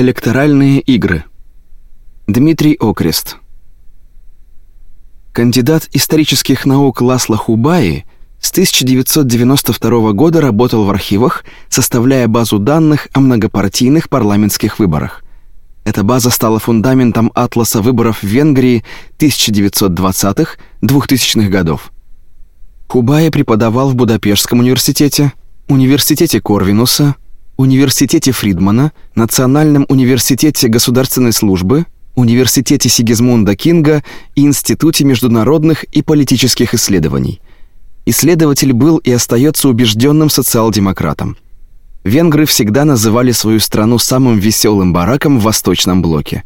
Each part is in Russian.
Электоральные игры. Дмитрий Окрест. Кандидат исторических наук Ласло Хубаи с 1992 года работал в архивах, составляя базу данных о многопартийных парламентских выборах. Эта база стала фундаментом атласа выборов в Венгрии 1920-2000-х годов. Хубаи преподавал в Будапештском университете, университете Корвинуса, университете Фридмана, Национальном университете государственной службы, университете Сигизмунда Кинга и Институте международных и политических исследований. Исследователь был и остается убежденным социал-демократом. Венгры всегда называли свою страну самым веселым бараком в Восточном блоке.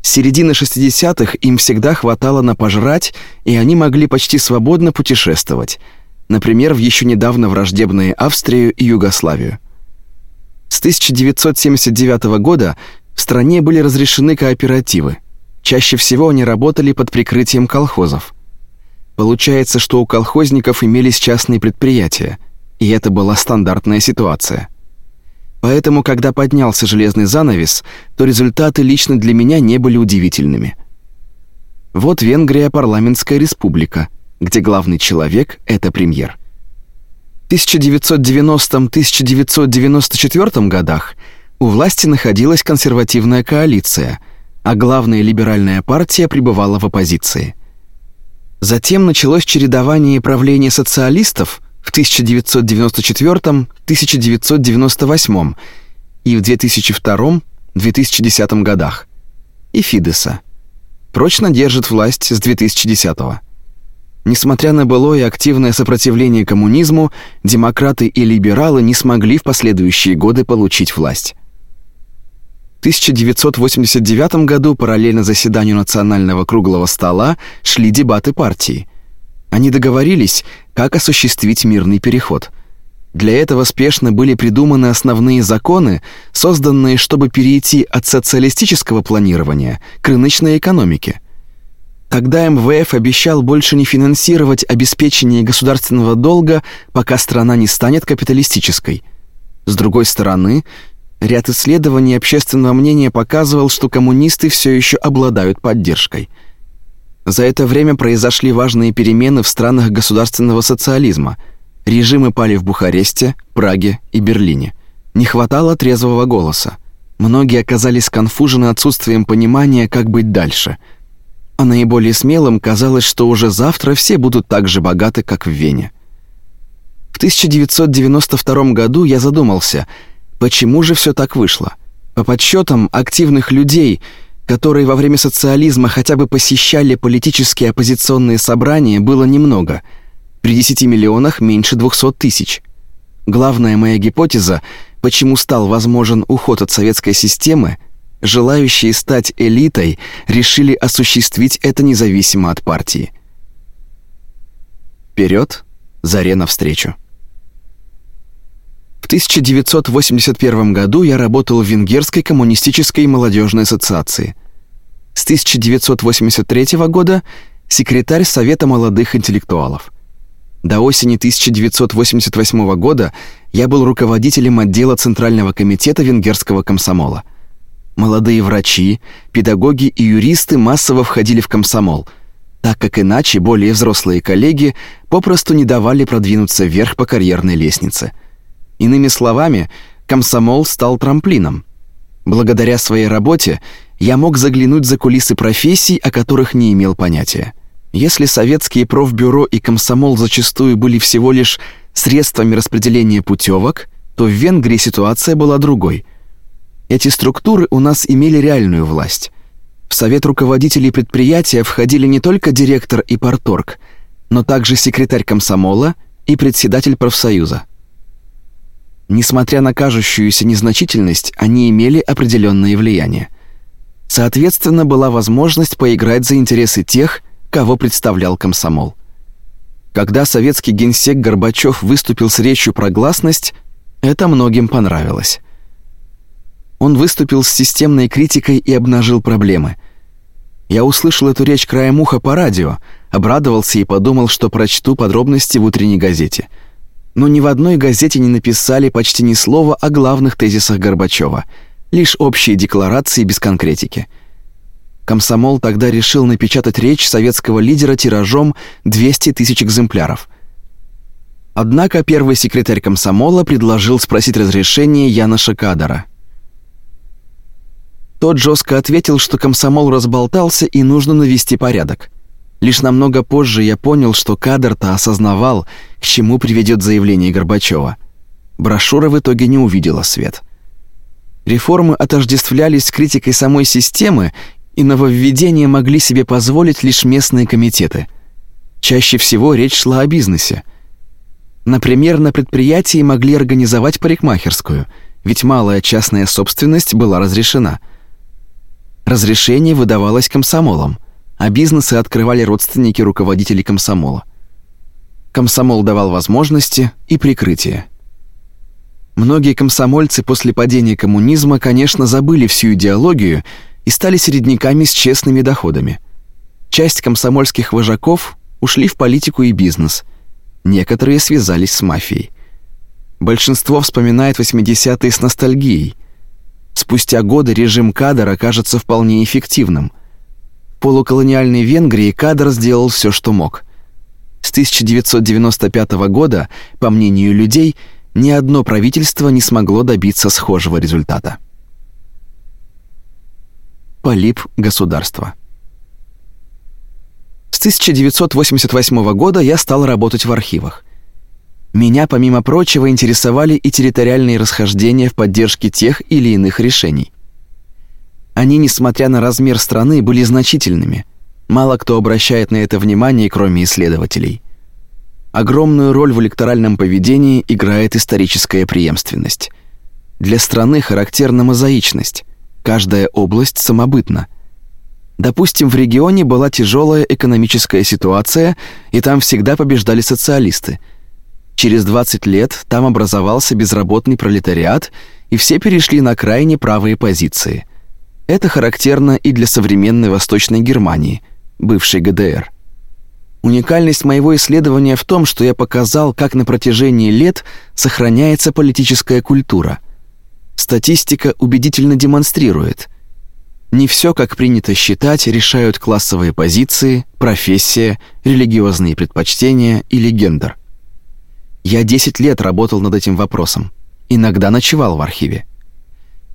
С середины 60-х им всегда хватало на пожрать, и они могли почти свободно путешествовать, например, в еще недавно враждебные Австрию и Югославию. С 1979 года в стране были разрешены кооперативы. Чаще всего они работали под прикрытием колхозов. Получается, что у колхозников имелись частные предприятия, и это была стандартная ситуация. Поэтому, когда поднялся железный занавес, то результаты лично для меня не были удивительными. Вот Венгрия парламентская республика, где главный человек это премьер. 1990-1994 годах у власти находилась консервативная коалиция, а главная либеральная партия пребывала в оппозиции. Затем началось чередование правления социалистов в 1994-1998 и в 2002-2010 годах и Фидеса. Прочно держит власть с 2010 года. Несмотря на былое активное сопротивление коммунизму, демократы и либералы не смогли в последующие годы получить власть. В 1989 году параллельно заседанию Национального круглого стола шли дебаты партии. Они договорились, как осуществить мирный переход. Для этого спешно были придуманы основные законы, созданные, чтобы перейти от социалистического планирования к рыночной экономике – Тогда МВФ обещал больше не финансировать обеспечение государственного долга, пока страна не станет капиталистической. С другой стороны, ряд исследований общественного мнения показывал, что коммунисты все еще обладают поддержкой. За это время произошли важные перемены в странах государственного социализма. Режимы пали в Бухаресте, Праге и Берлине. Не хватало трезвого голоса. Многие оказались сконфужены отсутствием понимания, как быть дальше – а наиболее смелым казалось, что уже завтра все будут так же богаты, как в Вене. В 1992 году я задумался, почему же все так вышло. По подсчетам активных людей, которые во время социализма хотя бы посещали политические оппозиционные собрания, было немного. При 10 миллионах меньше 200 тысяч. Главная моя гипотеза, почему стал возможен уход от советской системы, Желающие стать элитой решили осуществить это независимо от партии. Вперед, заре навстречу. В 1981 году я работал в Венгерской коммунистической молодежной ассоциации. С 1983 года секретарь Совета молодых интеллектуалов. До осени 1988 года я был руководителем отдела Центрального комитета венгерского комсомола – Молодые врачи, педагоги и юристы массово входили в комсомол, так как иначе более взрослые коллеги попросту не давали продвинуться вверх по карьерной лестнице. Иными словами, комсомол стал трамплином. Благодаря своей работе я мог заглянуть за кулисы профессий, о которых не имел понятия. Если советские профбюро и комсомол зачастую были всего лишь средствами распределения путевок, то в Венгрии ситуация была другой – эти структуры у нас имели реальную власть. В совет руководителей предприятия входили не только директор и парторг, но также секретарь комсомола и председатель профсоюза. Несмотря на кажущуюся незначительность, они имели определенное влияние. Соответственно, была возможность поиграть за интересы тех, кого представлял комсомол. Когда советский генсек Горбачев выступил с речью про гласность, это многим понравилось. Он выступил с системной критикой и обнажил проблемы. Я услышал эту речь краем уха по радио, обрадовался и подумал, что прочту подробности в утренней газете. Но ни в одной газете не написали почти ни слова о главных тезисах Горбачева. лишь общие декларации без конкретики. Комсомол тогда решил напечатать речь советского лидера тиражом 200 тысяч экземпляров. Однако первый секретарь комсомола предложил спросить разрешения Яноша Кадара. Тот жестко ответил, что комсомол разболтался и нужно навести порядок. Лишь намного позже я понял, что кадр-то осознавал, к чему приведет заявление Горбачева. Брошюра в итоге не увидела свет. Реформы отождествлялись с критикой самой системы, и нововведения могли себе позволить лишь местные комитеты. Чаще всего речь шла о бизнесе. Например, на предприятии могли организовать парикмахерскую, ведь малая частная собственность была разрешена. Разрешение выдавалось комсомолом, а бизнесы открывали родственники руководителей комсомола. Комсомол давал возможности и прикрытие. Многие комсомольцы после падения коммунизма, конечно, забыли всю идеологию и стали середняками с честными доходами. Часть комсомольских вожаков ушли в политику и бизнес. Некоторые связались с мафией. Большинство вспоминает 80-е с ностальгией. Спустя годы режим кадр окажется вполне эффективным. Полуколониальной Венгрии кадр сделал все, что мог. С 1995 года, по мнению людей, ни одно правительство не смогло добиться схожего результата. Полип государства. С 1988 года я стал работать в архивах. Меня, помимо прочего, интересовали и территориальные расхождения в поддержке тех или иных решений. Они, несмотря на размер страны, были значительными. Мало кто обращает на это внимание, кроме исследователей. Огромную роль в электоральном поведении играет историческая преемственность. Для страны характерна мозаичность. Каждая область самобытна. Допустим, в регионе была тяжелая экономическая ситуация, и там всегда побеждали социалисты. Через 20 лет там образовался безработный пролетариат, и все перешли на крайне правые позиции. Это характерно и для современной Восточной Германии, бывшей ГДР. Уникальность моего исследования в том, что я показал, как на протяжении лет сохраняется политическая культура. Статистика убедительно демонстрирует. Не все, как принято считать, решают классовые позиции, профессия, религиозные предпочтения или гендер. Я 10 лет работал над этим вопросом. Иногда ночевал в архиве.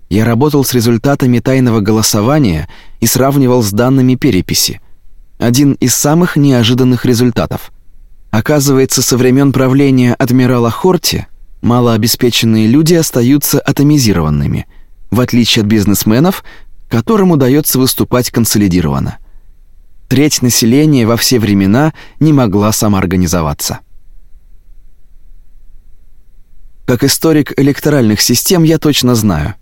Я работал с результатами тайного голосования и сравнивал с данными переписи – один из самых неожиданных результатов. Оказывается, со времен правления адмирала Хорти малообеспеченные люди остаются атомизированными, в отличие от бизнесменов, которым удается выступать консолидированно. Треть населения во все времена не могла самоорганизоваться. Как историк электоральных систем я точно знаю,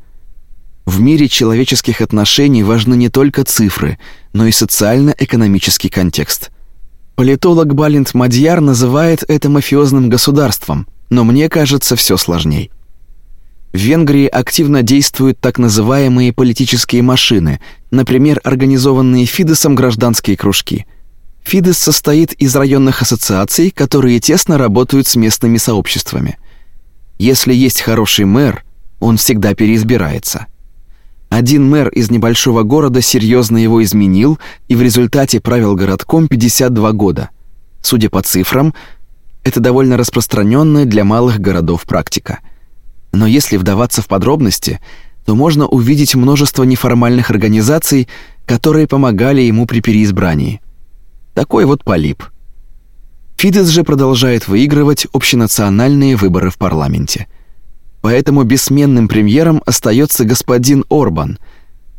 в мире человеческих отношений важны не только цифры, но и социально-экономический контекст. Политолог Балент Мадьяр называет это мафиозным государством, но мне кажется, все сложней. В Венгрии активно действуют так называемые политические машины, например, организованные Фидесом гражданские кружки. Фидес состоит из районных ассоциаций, которые тесно работают с местными сообществами. Если есть хороший мэр, он всегда переизбирается. Один мэр из небольшого города серьезно его изменил и в результате правил городком 52 года. Судя по цифрам, это довольно распространенная для малых городов практика. Но если вдаваться в подробности, то можно увидеть множество неформальных организаций, которые помогали ему при переизбрании. Такой вот полип. Фидес же продолжает выигрывать общенациональные выборы в парламенте – Поэтому бессменным премьером остается господин Орбан,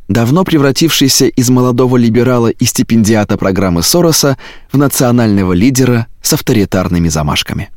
давно превратившийся из молодого либерала и стипендиата программы Сороса в национального лидера с авторитарными замашками.